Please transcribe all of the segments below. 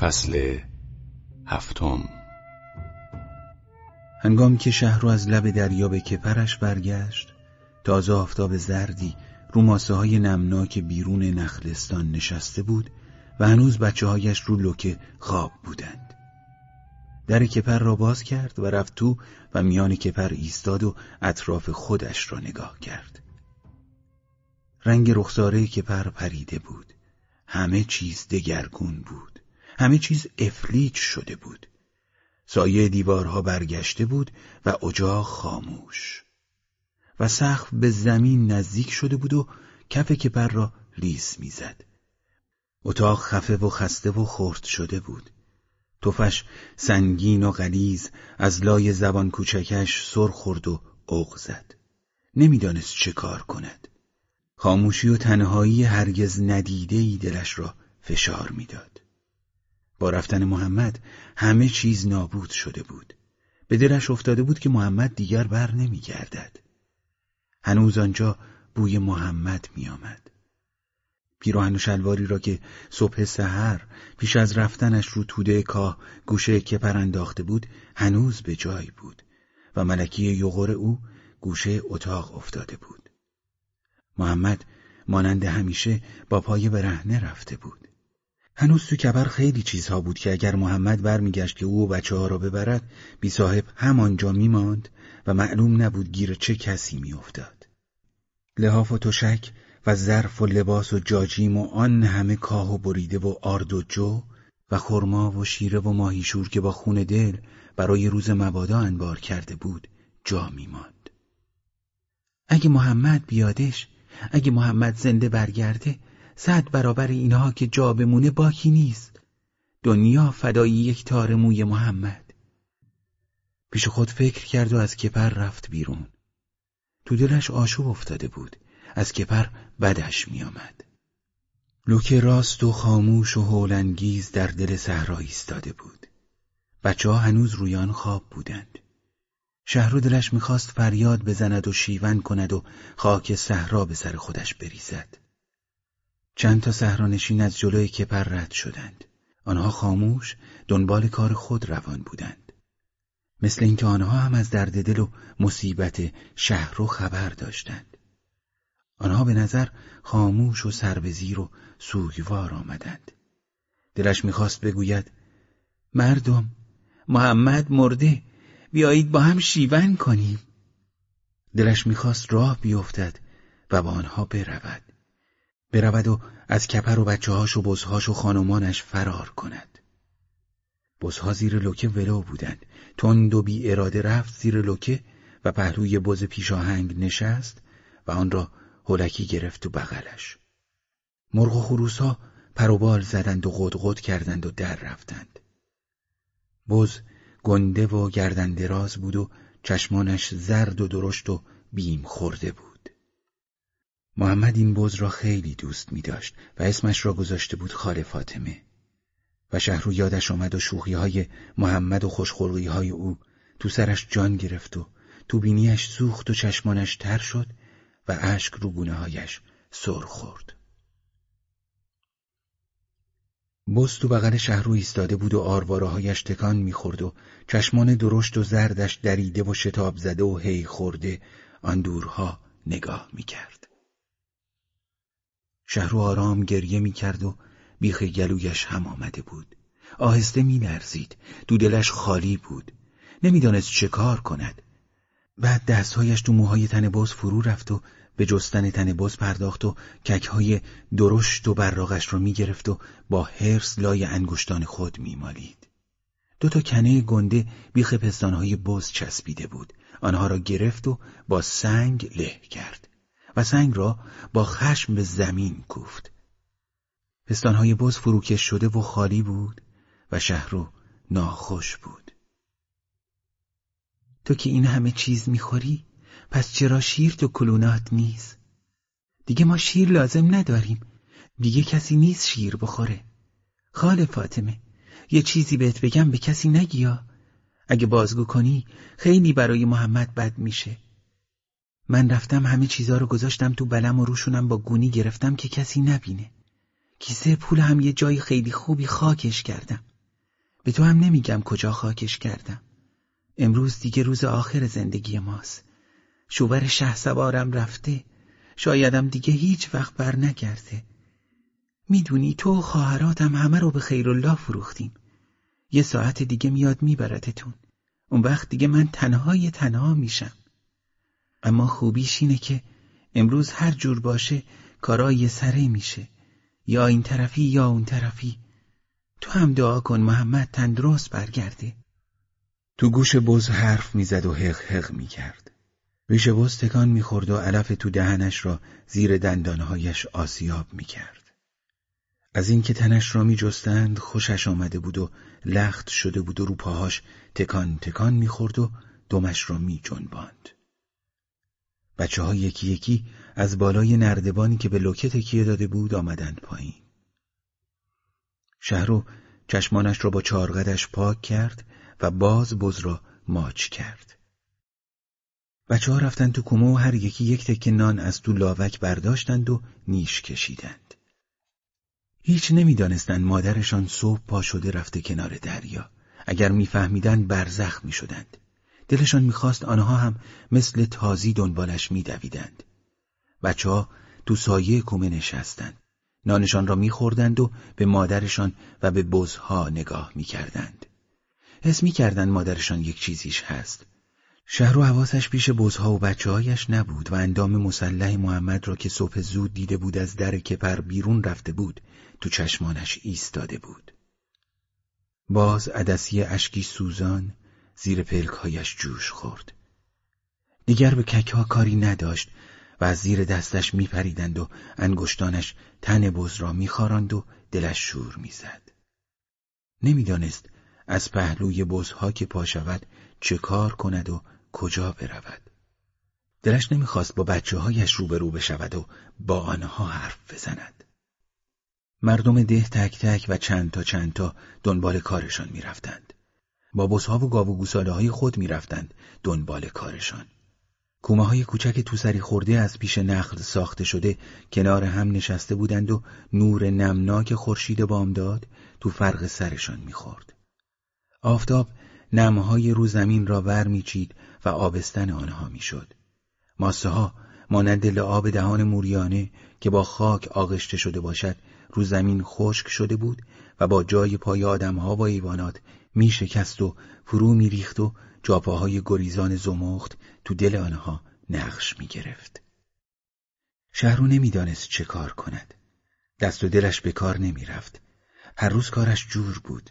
فصل هفتم. هنگامی که شهر از لب دریا به کپرش برگشت تازه آفتاب زردی رو ماسه های نمناک بیرون نخلستان نشسته بود و هنوز بچه هایش رو لکه خواب بودند. در کپر را باز کرد و رفت تو و میان کپر ایستاد و اطراف خودش را نگاه کرد. رنگ رخساره کپر پریده بود. همه چیز دگرگون بود. همه چیز افلیج شده بود سایه دیوارها برگشته بود و اجاق خاموش و سقف به زمین نزدیک شده بود و کف کپر را لیس می‌زد. اتاق خفه و خسته و خرد شده بود. توفش سنگین و غلیز از لای زبان کوچکش سر خورد و اوق زد. نمی‌دانست چه کار کند. خاموشی و تنهایی هرگز ندیده ای دلش را فشار می‌داد. با رفتن محمد همه چیز نابود شده بود. به دلش افتاده بود که محمد دیگر بر نمی گردد. هنوز آنجا بوی محمد می آمد. پیراهن و شلواری را که صبح سحر پیش از رفتنش رو توده کاه گوشه کپر انداخته بود هنوز به جای بود و ملکی یغور او گوشه اتاق افتاده بود. محمد مانند همیشه با پای برهنه رفته بود. هنوز تو کبر خیلی چیزها بود که اگر محمد برمیگشت که او و بچه ها را ببرد بی صاحب همانجا میماند و معلوم نبود گیر چه کسی میافتاد. لحاف و تشک و ظرف و لباس و جاجیم و آن همه کاه و بریده و آرد و جو و خرما و شیره و ماهیشور که با خون دل برای روز مبادا انبار کرده بود جا میماند. اگه محمد بیادش اگه محمد زنده برگرده صد برابر اینها که جا بمونه باکی نیست. دنیا فدایی یک تار موی محمد. پیش خود فکر کرد و از کپر رفت بیرون. تو دلش آشوب افتاده بود. از کپر بدش میآمد. لوک راست و خاموش و هولنگیز در دل صحرا ایستاده بود. بچه ها هنوز رویان خواب بودند. شهرو دلش می‌خواست فریاد بزند و شیون کند و خاک صحرا به سر خودش بریزد. چند تا صحرانشین از جلوی کپر رد شدند. آنها خاموش دنبال کار خود روان بودند. مثل اینکه آنها هم از درد دل و مصیبت شهر خبر داشتند. آنها به نظر خاموش و سربزیر و سوگوار آمدند. دلش می‌خواست بگوید مردم محمد مرده بیایید با هم شیون کنیم. دلش می‌خواست راه بیفتد و با آنها برود. برود و از کپر و بچه هاش و بزهاش و خانمانش فرار کند. بزها زیر لکه ولو بودند. تند و بی اراده رفت زیر لکه و پهلوی بز پیشاهنگ نشست و آن را هلکی گرفت و بغلش. مرغ و خروس ها پروبال زدند و قدقد کردند و در رفتند. بز گنده و گردن دراز بود و چشمانش زرد و درشت و بیم خورده بود. محمد این بز را خیلی دوست می داشت و اسمش را گذاشته بود خاله فاطمه و شهرو یادش آمد و شوخی های محمد و خوشخلقی های او تو سرش جان گرفت و تو بینیش سوخت و چشمانش تر شد و اشک رو گونه هایش سر خورد بز تو بغل شهرو ایستاده بود و آرواره هایش تکان می‌خورد و چشمان درشت و زردش دریده و شتاب زده و هی خورده آن دورها نگاه می‌کرد. شهرو آرام گریه می‌کرد و بیخ گلویش هم آمده بود. آهسته مینرزید. دو دلش خالی بود. نمی‌دانست چه کار کند. بعد دستهایش تو موهای تن باز فرو رفت و به جستن تن باز پرداخت و ککهای درشت و براغش را می‌گرفت و با هرس لای انگشتان خود میمالید. دو تا کنه گنده بیخ پستانهای بز چسبیده بود. آنها را گرفت و با سنگ له کرد و سنگ را با خشم به زمین کوفت. پستانهای بز فروکش شده و خالی بود و شهر ناخوش بود. تو که این همه چیز می‌خوری پس چرا شیر تو کلونات نیست؟ دیگه ما شیر لازم نداریم. دیگه کسی نیست شیر بخوره. خاله فاطمه یه چیزی بهت بگم به کسی نگیا. اگه بازگو کنی خیلی برای محمد بد میشه. من رفتم همه چیزا رو گذاشتم تو بلم و روشونم با گونی گرفتم که کسی نبینه. کیسه پول هم یه جای خیلی خوبی خاکش کردم. به تو هم نمیگم کجا خاکش کردم. امروز دیگه روز آخر زندگی ماست. شوبر شه سوارم رفته. شایدم دیگه هیچ وقت بر نگرده. می‌دونی تو و خواهراتم همه رو به خیر الله فروختیم یه ساعت دیگه میاد میبردتون. اون وقت دیگه من تنهای تنها میشم. اما خوبیش اینه که امروز هر جور باشه کارای سره میشه. یا این طرفی یا اون طرفی. تو هم دعا کن محمد تندرست برگرده. تو گوش بز حرف می‌زد و حق حق می‌کرد. ریش بز تکان می‌خورد و علف تو دهنش را زیر دندانهایش آسیاب می‌کرد. از اینکه تنش را میجستند خوشش آمده بود و لخت شده بود و رو پاهاش تکان تکان می‌خورد و دمش را میجنباند. بچه ها یکی یکی از بالای نردبانی که به لوکه تکیه داده بود آمدند پایین. شهرو چشمانش را با چارقدش پاک کرد و باز بز را ماچ کرد. بچه ها رفتند تو کومه و هر یکی یک تکه نان از تو لاوک برداشتند و نیش کشیدند. هیچ نمی‌دانستند مادرشان صبح پا شده رفته کنار دریا. اگر میفهمیدند برزخ می‌شدند. دلشان می‌خواست آنها هم مثل تازی دنبالش میدویدند. بچه ها تو سایه کومه نشستند. نانشان را میخوردند و به مادرشان و به بزها نگاه می‌کردند. حس می‌کردند مادرشان یک چیزیش هست. شهر و حواسش پیش بزها و بچه هایش نبود و اندام مسلح محمد را که صبح زود دیده بود از در کپر بیرون رفته بود تو چشمانش ایستاده بود. باز عدسی اشکی سوزان زیر پلکهایش جوش خورد. دیگر به ککها کاری نداشت و از زیر دستش میپریدند و انگشتانش تن بز را میخاراند و دلش شور می‌زد. نمی‌دانست از پهلوی بزها که پا شود چه کار کند و کجا برود. دلش نمی‌خواست با بچه هایش روبرو بشود و با آنها حرف بزند. مردم ده تک تک و چند تا چند تا دنبال کارشان می‌رفتند. با و گاو و گوساله های خود می‌رفتند دنبال کارشان. کومه های کوچک تو سری خورده از پیش نخل ساخته شده کنار هم نشسته بودند و نور نمناک خورشید بامداد تو فرق سرشان می‌خورد. آفتاب نمهای رو زمین را ور میچید و آبستن آنها می‌شد. ماسه ها مانند آب دهان موریانه که با خاک آغشته شده باشد رو زمین خشک شده بود و با جای پای آدمها و ایوانات می شکست و فرو می ریخت و جاپاهای گریزان زمخت تو دل آنها نقش می گرفت. شهرو نمی‌دانست چه کار کند. دست و دلش به کار نمی رفت. هر روز کارش جور بود.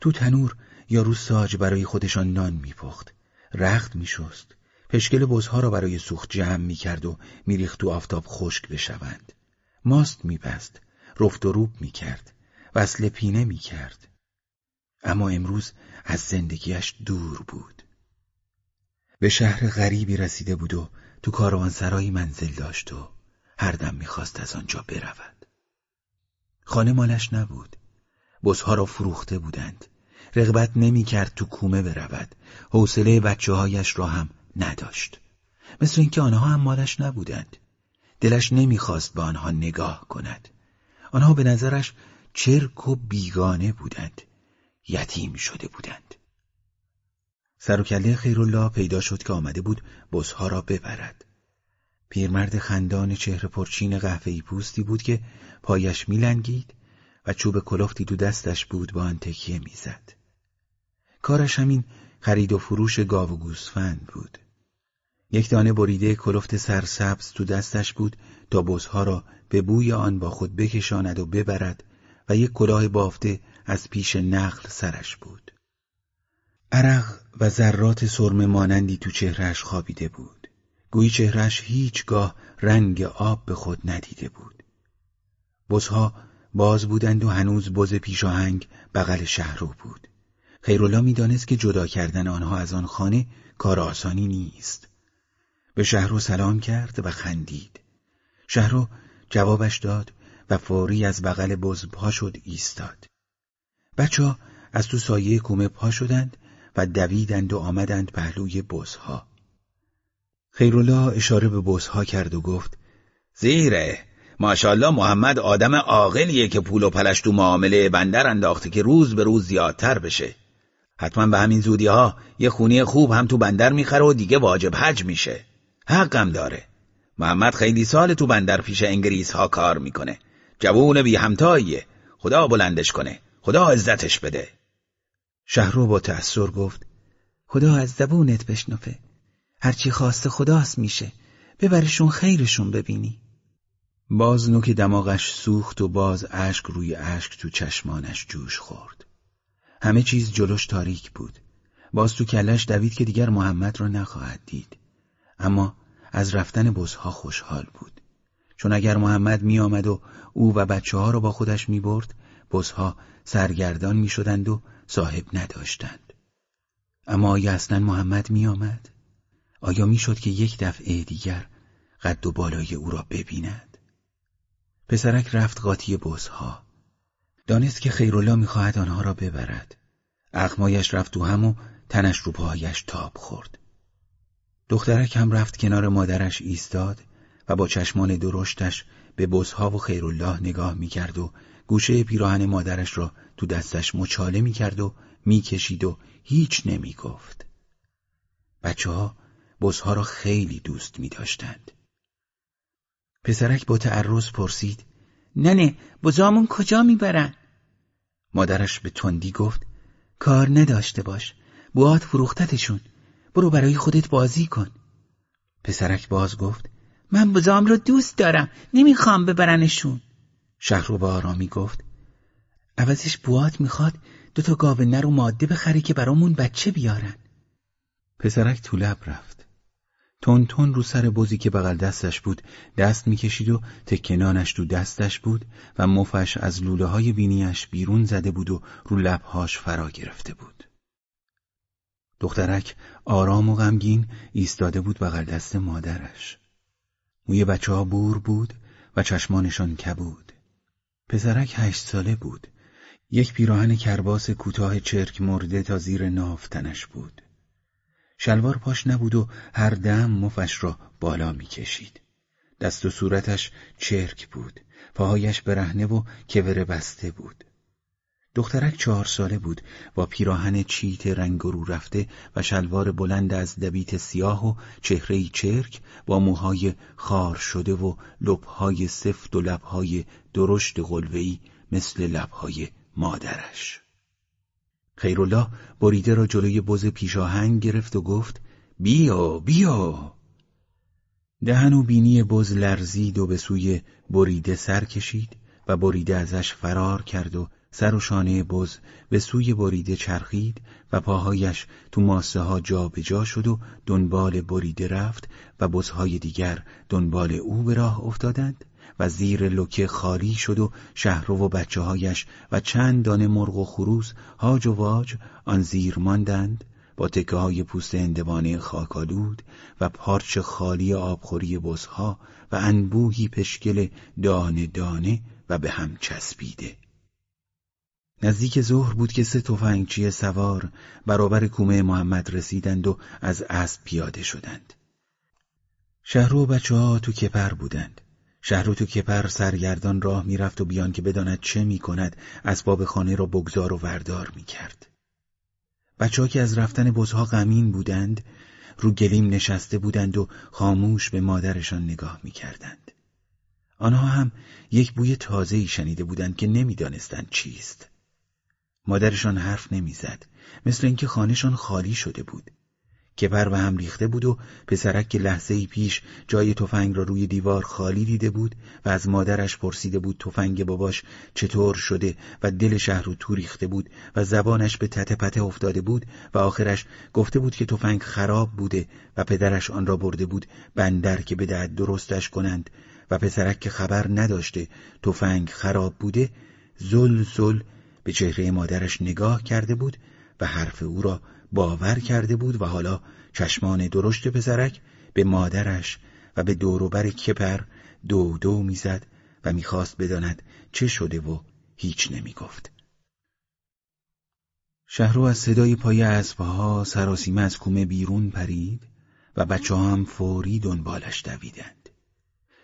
تو تنور یا رو ساج برای خودشان نان میپخت. رخت میشست. پشکل بزها را برای سوخت جمع می‌کرد و میریخت تو آفتاب خشک بشوند. ماست میبست. رفت و روب می‌کرد. وصل پینه می‌کرد. اما امروز از زندگیش دور بود. به شهر غریبی رسیده بود و تو کاروانسرایی منزل داشت و هر دم می‌خواست از آنجا برود. خانه مالش نبود. بزها را فروخته بودند. رغبت نمی‌کرد تو کومه برود. حوصله بچه هایش را هم نداشت. مثل اینکه آنها هم مالش نبودند. دلش نمی‌خواست به آنها نگاه کند. آنها به نظرش چرک و بیگانه بودند. یتیم شده بودند. سر و کله خیرالله پیدا شد که آمده بود بزها را ببرد. پیرمرد خندان چهره پرچین قهوه‌ای پوستی بود که پایش میلنگید و چوب کلفتی تو دستش بود با آن تکیه می‌زد. کارش همین خرید و فروش گاو و گوسفند بود. یک دانه بریده کلفت سرسبز تو دستش بود تا بزها را به بوی آن با خود بکشاند و ببرد و یک کلاه بافته از پیش نخل سرش بود. عرق و ذرات سرم مانندی تو چهرهش خوابیده بود. گویی چهرهش هیچگاه رنگ آب به خود ندیده بود. بزها باز بودند و هنوز بز پیشاهنگ بغل شهرو بود. خیرالله می‌دانست که جدا کردن آنها از آن خانه کار آسانی نیست. به شهرو سلام کرد و خندید. شهرو جوابش داد و فوری از بغل بز پا شد ایستاد. بچه از تو سایه کومه پا شدند و دویدند و آمدند پهلوی بزها. خیرالله اشاره به بزها کرد و گفت زیره ماشاءالله محمد آدم عاقلیه که پول و پلش تو معامله بندر انداخته که روز به روز زیادتر بشه. حتما به همین زودی ها یه خونی خوب هم تو بندر می‌خره و دیگه واجب حج میشه. حقم داره. محمد خیلی سال تو بندر پیش انگلیس ها کار می‌کنه. جوون بی همتاییه. خدا بلندش کنه. خدا عزتش بده. شهرو با تأثیر گفت خدا از زبونت بشنفه هرچی خواسته خداست میشه. ببرشون خیرشون ببینی. باز نوک دماغش سوخت و باز اشک روی اشک تو چشمانش جوش خورد. همه چیز جلوش تاریک بود. باز تو کلش دوید که دیگر محمد را نخواهد دید. اما از رفتن بزها خوشحال بود. چون اگر محمد می آمد و او و بچه ها را با خودش می برد بزها سرگردان می شدند و صاحب نداشتند اما آیا اصلا محمد می آمد؟ آیا می شد که یک دفعه دیگر قد و بالای او را ببیند؟ پسرک رفت قاطی بزها دانست که خیرالله می‌خواهد آنها را ببرد اخمایش رفت تو هم و تنش رو پاهایش تاب خورد دخترک هم رفت کنار مادرش ایستاد و با چشمان درشتش به بزها و خیرالله نگاه می‌کرد و گوشه پیراهن مادرش را تو دستش مچاله می‌کرد و می‌کشید و هیچ نمی‌گفت. بچه ها بزها را خیلی دوست میداشتند. پسرک با تعرض پرسید ننه بزامون کجا می‌برن؟ مادرش به تندی گفت کار نداشته باش بوات فروختتشون برو برای خودت بازی کن پسرک باز گفت من بزام رو دوست دارم نمی‌خوام ببرنشون شهرو با آرامی گفت عوضش بوات می‌خواد دو تا گاوه نر و ماده بخری که برامون بچه بیارن. پسرک تو لب رفت. تون تون رو سر بزی که بغل دستش بود دست می‌کشید و تکنانش تو دستش بود و مفش از لوله های بینیش بیرون زده بود و رو لبهاش فرا گرفته بود. دخترک آرام و غمگین ایستاده بود بغل دست مادرش. موی بچه ها بور بود و چشمانشان کبود. پسرک هشت ساله بود. یک پیراهن کرباس کوتاه چرک مرده تا زیر نافتنش بود. شلوار پاش نبود و هر دم مفش را بالا می‌کشید. دست و صورتش چرک بود. پاهایش برهنه و کور بسته بود. دخترک چهار ساله بود با پیراهن چیت رنگ رو رفته و شلوار بلند از دبیت سیاه و چهره چرک با موهای خار شده و لبهای سفت و لبهای درشت غلوهی مثل لبهای مادرش. خیرالله بریده را جلوی بز پیشاهنگ گرفت و گفت بیا بیا. دهن و بینی بز لرزید و به سوی بریده سر کشید و بریده ازش فرار کرد و سر و شانه بز به سوی بریده چرخید و پاهایش تو ماسه ها جا به جا شد و دنبال بریده رفت و بزهای دیگر دنبال او به راه افتادند و زیر لکه خالی شد و شهرو و بچه هایش و چند دانه مرغ و خروس هاج و واج آن زیر ماندند با تکه های پوست اندوانه خاکالود و پارچ خالی آبخوری بزها و انبوهی پشکل دانه دانه و به هم چسبیده. نزدیک ظهر بود که سه تفنگچی سوار برابر کومه محمد رسیدند و از اسب پیاده شدند. شهرو و بچه ها تو کپر بودند. شهرو تو کپر سرگردان راه می‌رفت و بیان که بداند چه می‌کند اسباب خانه را بگذار و وردار می‌کرد. بچه ها که از رفتن بزها غمین بودند رو گلیم نشسته بودند و خاموش به مادرشان نگاه می‌کردند. آنها هم یک بوی تازه‌ای شنیده بودند که نمی‌دانستند چیست. مادرشان حرف نمی‌زد. مثل اینکه خانهشان خالی شده بود. کپر به هم ریخته بود و پسرک که لحظه پیش جای تفنگ را روی دیوار خالی دیده بود و از مادرش پرسیده بود تفنگ باباش چطور شده و دل شهر رو تو ریخته بود و زبانش به تته پته افتاده بود و آخرش گفته بود که تفنگ خراب بوده و پدرش آن را برده بود بندر که بدهد درستش کنند و پسرک که خبر نداشته تفنگ خراب بوده زل زل به چهره مادرش نگاه کرده بود و حرف او را باور کرده بود و حالا چشمان درشت پسرک به مادرش و به دوروبر کپر دو دو می‌زد و می‌خواست بداند چه شده و هیچ نمی‌گفت. شهرو از صدای پای اسبها سراسیمه از کومه بیرون پرید و بچه هم فوری دنبالش دویدند.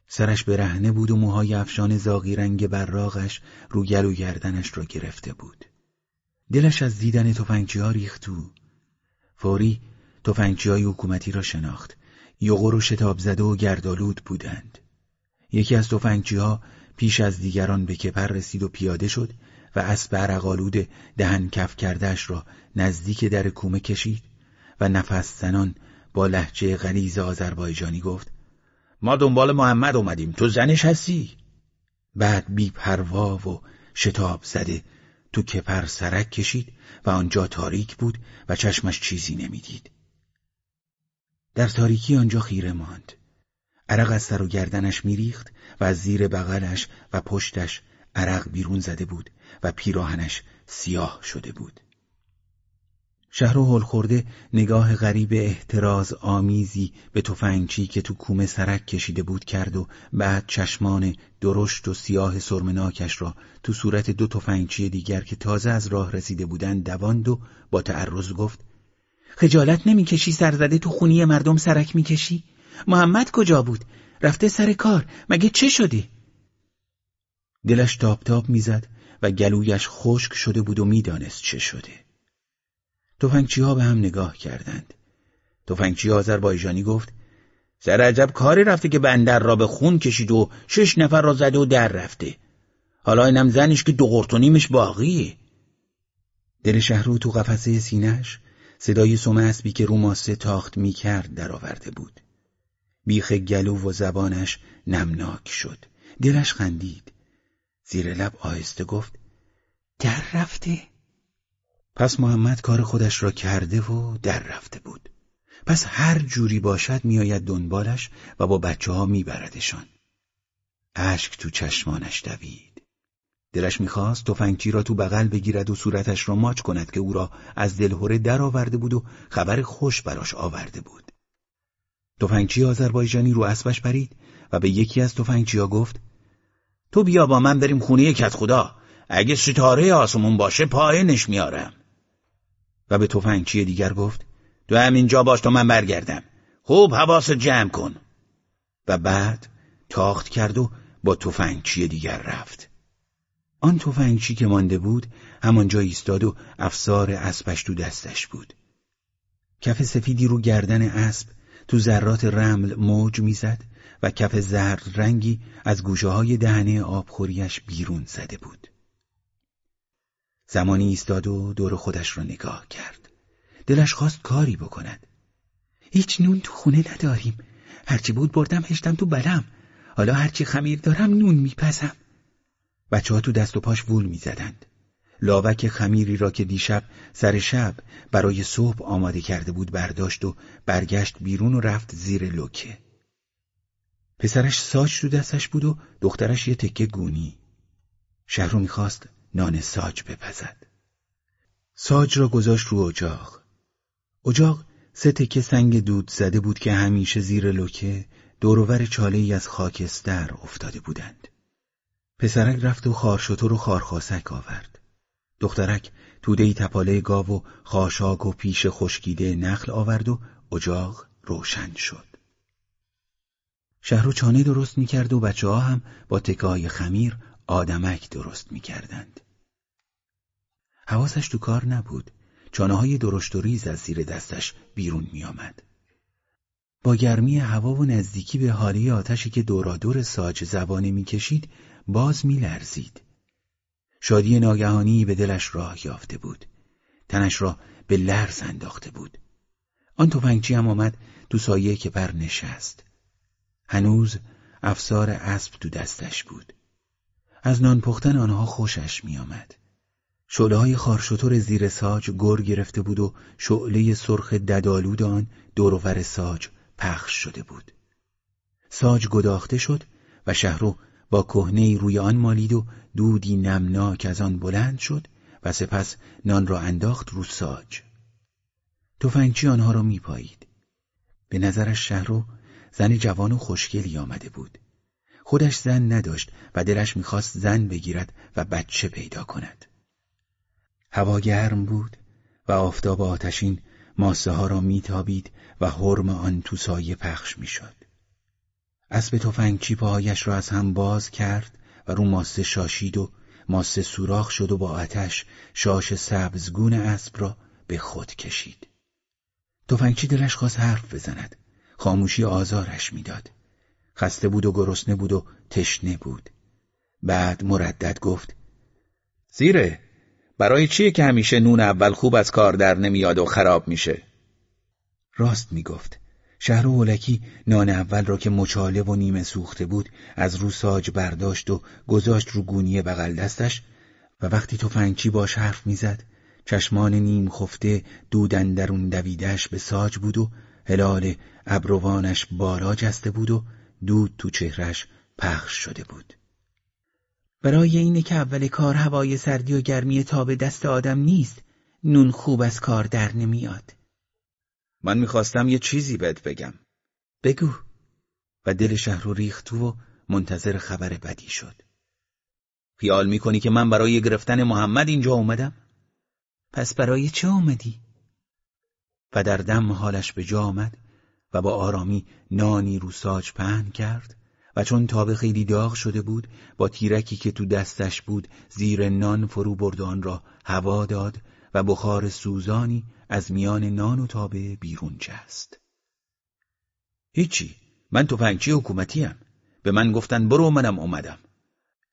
سرش برهنه بود و موهای افشان زاغی رنگ براغش رو گل و گردنش را گرفته بود. دلش از دیدن تفنگچی ها ریخت تو فوری تفنگچی های حکومتی را شناخت. یغور و شتاب زده و گردالود بودند. یکی از تفنگچی ها پیش از دیگران به کپر رسید و پیاده شد و اسب عرقالود دهن کف کردهش را نزدیک در کومه کشید و نفس زنان با لحجه غلیز آذربایجانی گفت ما دنبال محمد اومدیم تو زنش هستی؟ بعد بی پروا و شتاب زده تو کپر سرک کشید و آنجا تاریک بود و چشمش چیزی نمی‌دید. در تاریکی آنجا خیره ماند. عرق از سر و گردنش میریخت و از زیر بغلش و پشتش عرق بیرون زده بود و پیراهنش سیاه شده بود. شهر و خورده نگاه غریب احتراز آمیزی به تفنگچی که تو کومه سرک کشیده بود کرد و بعد چشمان درشت و سیاه سرمناکش را تو صورت دو تفنگچی دیگر که تازه از راه رسیده بودند دواند و با تعرض گفت خجالت نمی‌کشی سرزده تو خونی مردم سرک می‌کشی؟ محمد کجا بود؟ رفته سر کار مگه چه شدی؟ دلش تاب تاب می‌زد و گلویش خشک شده بود و می‌دانست چه شده توفنگچی ها به هم نگاه کردند. توفنگچی آذربایجانی گفت سر عجب کاری رفته که بندر را به خون کشید و شش نفر را زده و در رفته. حالا اینم زنش که دو قرتونیمش باقیه. دل شهرو تو قفسه سینهش صدای سوم اسبی که رو ماسه تاخت می کرد درآورده بود. بیخ گلو و زبانش نمناک شد. دلش خندید. زیر لب آهسته گفت در رفته؟ پس محمد کار خودش را کرده و در رفته بود. پس هر جوری باشد میآید دنبالش و با بچه ها میبردشان. اشک تو چشمانش دوید. دلش می‌خواست تفنگچی را تو بغل بگیرد و صورتش را ماچ کند که او را از دلهوره در آورده بود و خبر خوش براش آورده بود. تفنگچی آذربایجانی رو اسبش پرید و به یکی از ها گفت تو بیا با من بریم خونه کت خدا. اگه ستاره آسمون باشه پایینش میارم و به تفنگچی دیگر گفت؟ تو همینجا باش تا من برگردم. خوب حواس جمع کن. و بعد تاخت کرد و با تفنگچی دیگر رفت. آن تفنگچی که مانده بود همانجا ایستاد و افسار اسبش تو دستش بود. کف سفیدی رو گردن اسب تو ذرات رمل موج می‌زد و کف زرد رنگی از گوشه های دهنه آبخوریش بیرون زده بود. زمانی ایستاد و دور خودش را نگاه کرد. دلش خواست کاری بکند. هیچ نون تو خونه نداریم. هرچی بود بردم هشتم تو بلم. حالا هرچی خمیر دارم نون میپزم. بچه ها تو دست و پاش وول می‌زدند. لاوک خمیری را که دیشب سر شب برای صبح آماده کرده بود برداشت و برگشت بیرون و رفت زیر لکه پسرش ساج تو دستش بود و دخترش یه تکه گونی. شهرو می‌خواست نان ساج بپزد. ساج را گذاشت رو اجاق. اجاق سه تکه سنگ دود زده بود که همیشه زیر لکه دورور چاله ای از خاکستر افتاده بودند. پسرک رفت و خارشتر و خارخاسک آورد. دخترک توده تپاله گاو و خاشاک و پیش خشکیده نخل آورد و اجاق روشن شد. شهر و چانه درست می‌کرد و بچه ها هم با تکای خمیر آدمک درست می‌کردند. حواسش تو کار نبود چانه های درشت و ریز از زیر دستش بیرون می آمد. با گرمی هوا و نزدیکی به حالی آتشی که دورادور ساج زبانه می‌کشید باز میلرزید. شادی ناگهانی به دلش راه یافته بود. تنش را به لرز انداخته بود. آن تفنگچی هم آمد تو سایه که بر نشست. هنوز افسار اسب تو دستش بود. از نان پختن آنها خوشش میآمد. شعله های خارشتر زیر ساج گر گرفته بود و شعله سرخ ددالود آن دورور ساج پخش شده بود. ساج گداخته شد و شهرو با کهنه روی آن مالید و دودی نمناک از آن بلند شد و سپس نان را انداخت رو ساج. تفنگچی آنها را میپایید. به نظرش شهرو زن جوان و خوشگلی آمده بود. خودش زن نداشت و دلش می‌خواست زن بگیرد و بچه پیدا کند. هوا گرم بود و آفتاب آتشین ماسه ها را میتابید و حرم آن تو سایه پخش می‌شد. اسب تفنگچی پاهایش را از هم باز کرد و رو ماسه شاشید و ماسه سوراخ شد و با آتش شاش سبزگون اسب را به خود کشید. تفنگچی دلش خواست حرف بزند. خاموشی آزارش می‌داد. خسته بود و گرسنه بود و تشنه بود. بعد مردد گفت زیره برای چیه که همیشه نون اول خوب از کار در نمیاد و خراب میشه؟ راست می‌گفت. شهر هولکی نان اول را که مچاله و نیمه سوخته بود از رو ساج برداشت و گذاشت رو گونی بغل دستش و وقتی تفنگچی باش حرف می‌زد چشمان نیم خفته دودن درون دویدهش به ساج بود و هلال ابروانش بالا جسته بود و دود تو چهرش پخش شده بود برای اینه که اول کار هوای سردی و گرمی تاب دست آدم نیست نون خوب از کار در نمیاد من می‌خواستم یه چیزی بهت بگم بگو و دل شهر رو ریخت و منتظر خبر بدی شد خیال می‌کنی که من برای گرفتن محمد اینجا اومدم؟ پس برای چه اومدی؟ و در دم حالش به جا آمد و با آرامی نانی رو ساج پهن کرد و چون تابه خیلی داغ شده بود با تیرکی که تو دستش بود زیر نان فرو بردان را هوا داد و بخار سوزانی از میان نان و تابه بیرون جست هیچی من تفنگچی حکومتیم به من گفتن برو منم اومدم.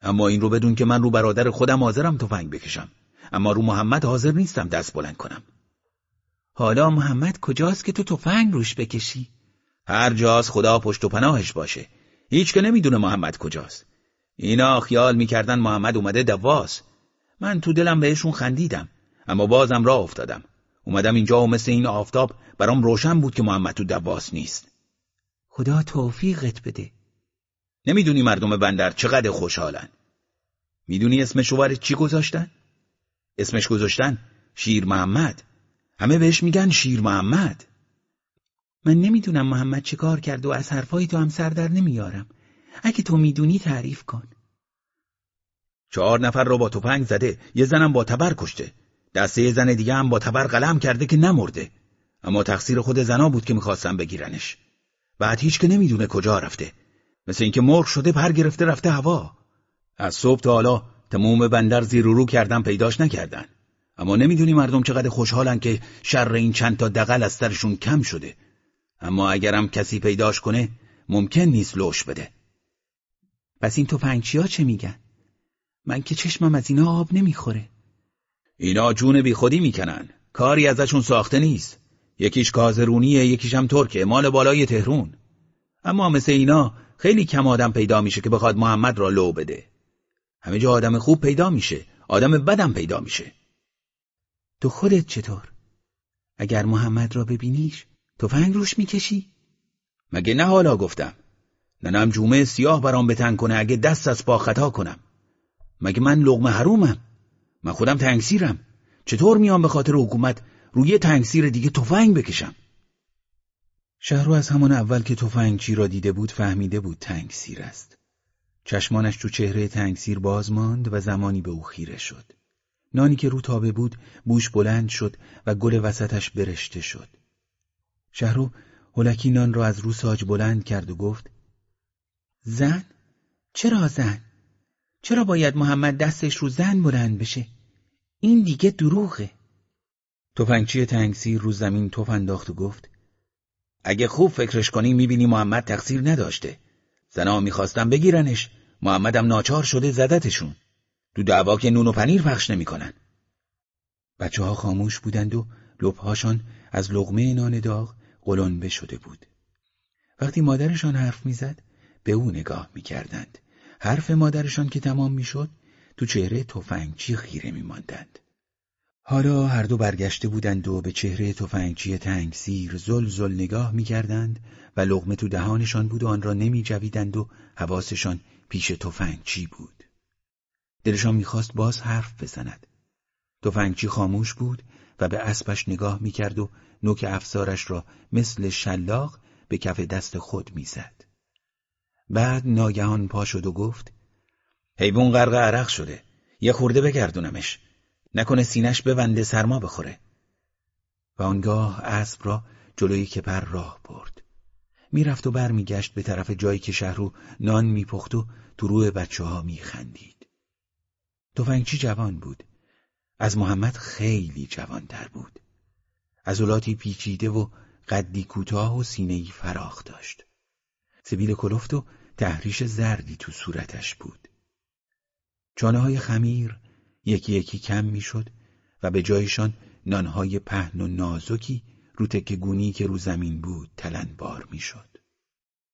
اما این رو بدون که من رو برادر خودم حاضرم تفنگ بکشم. اما رو محمد حاضر نیستم دست بلند کنم. حالا محمد کجاست که تو تفنگ روش بکشی؟ هر جاست خدا پشت و پناهش باشه. هیچ که نمی‌دونه محمد کجاست. اینا خیال می‌کردن محمد اومده دواس. من تو دلم بهشون خندیدم اما بازم راه افتادم. اومدم اینجا و مثل این آفتاب برام روشن بود که محمد تو دواس نیست. خدا توفیقت بده. نمی‌دونی مردم بندر چقدر خوشحالن. می‌دونی اسم شوهر چی گذاشتن؟ اسمش گذاشتن شیر محمد. همه بهش میگن شیر محمد. من نمی‌دونم محمد چه کار کرد و از حرفای تو هم سر در نمیارم اگه تو می‌دونی تعریف کن. چهار نفر رو با توپنگ زده یه زنم با تبر کشته. دسته یه زن دیگه هم با تبر قلم کرده که نمرده. اما تقصیر خود زنا بود که می‌خواستن بگیرنش. بعد هیچ که نمی‌دونه کجا رفته. مثل اینکه مرغ شده پر گرفته رفته هوا. از صبح تا حالا تموم بندر زیر رو کردن پیداش نکردن. اما نمی‌دونی مردم چقدر خوشحالن که شر این چند تا دقل از سرشون کم شده. اما اگرم کسی پیداش کنه ممکن نیست لوش بده. پس این توفنگچی ها چه میگن؟ من که چشمم از اینا آب نمی‌خوره. اینا جون بی خودی می‌کنن. کاری ازشون ساخته نیست. یکیش کازرونیه یکیش هم ترکه. مال بالای تهرون. اما مثل اینا خیلی کم آدم پیدا میشه که بخواد محمد را لو بده. همه جا آدم خوب پیدا میشه. آدم بدم پیدا میشه. تو خودت چطور؟ اگر محمد را ببینیش تفنگ روش می‌کشی؟ مگه نه حالا گفتم. ننم جومه سیاه برام بتن کنه اگه دست از پا خطا کنم. مگه من لغمه حرومم؟ من خودم تنگسیرم. چطور میام به خاطر حکومت روی تنگسیر دیگه تفنگ بکشم؟ شهرو از همان اول که تفنگچی را دیده بود فهمیده بود تنگسیر است. چشمانش تو چهره تنگسیر باز ماند و زمانی به او خیره شد. نانی که رو تابه بود بوش بلند شد و گل وسطش برشته شد. شهرو هلکی نان را از رو ساج بلند کرد و گفت زن؟ چرا زن؟ چرا باید محمد دستش رو زن بلند بشه؟ این دیگه دروغه تفنگچی تنگسیر رو زمین توف انداخت و گفت اگه خوب فکرش کنی می‌بینی محمد تقصیر نداشته زنا می‌خواستم بگیرنش محمدم ناچار شده زدتشون تو دعوا که نون و پنیر پخش نمی‌کنن بچه ها خاموش بودند و لبهاشان از لغمه نان داغ قلنبه شده بود. وقتی مادرشان حرف می‌زد به او نگاه می‌کردند. حرف مادرشان که تمام می‌شد تو چهره تفنگچی خیره میماندند. حالا هر دو برگشته بودند و به چهره تفنگچی تنگ سیر زل زل نگاه می‌کردند و لغمه تو دهانشان بود و آن را نمی جویدند و حواسشان پیش تفنگچی بود. دلشان می‌خواست باز حرف بزند. تفنگچی خاموش بود و به اسبش نگاه می‌کرد و نوک افسارش را مثل شلاق به کف دست خود می‌زد. بعد ناگهان پا شد و گفت حیوان غرق عرق شده یه خورده بگردونمش نکنه سینش ببنده سرما بخوره و آنگاه اسب را جلوی کپر راه برد می‌رفت و برمیگشت به طرف جایی که شهرو نان میپخت و تو روی بچه ها میخندید. توفنگچی جوان بود. از محمد خیلی جوانتر بود. عضلاتی پیچیده و قدی کوتاه و سینهی فراخ داشت. سبیل کلفت و تحریش زردی تو صورتش بود. چانه های خمیر یکی یکی کم می‌شد و به جایشان نانهای پهن و نازکی رو تکه گونی که رو زمین بود تلنبار می‌شد.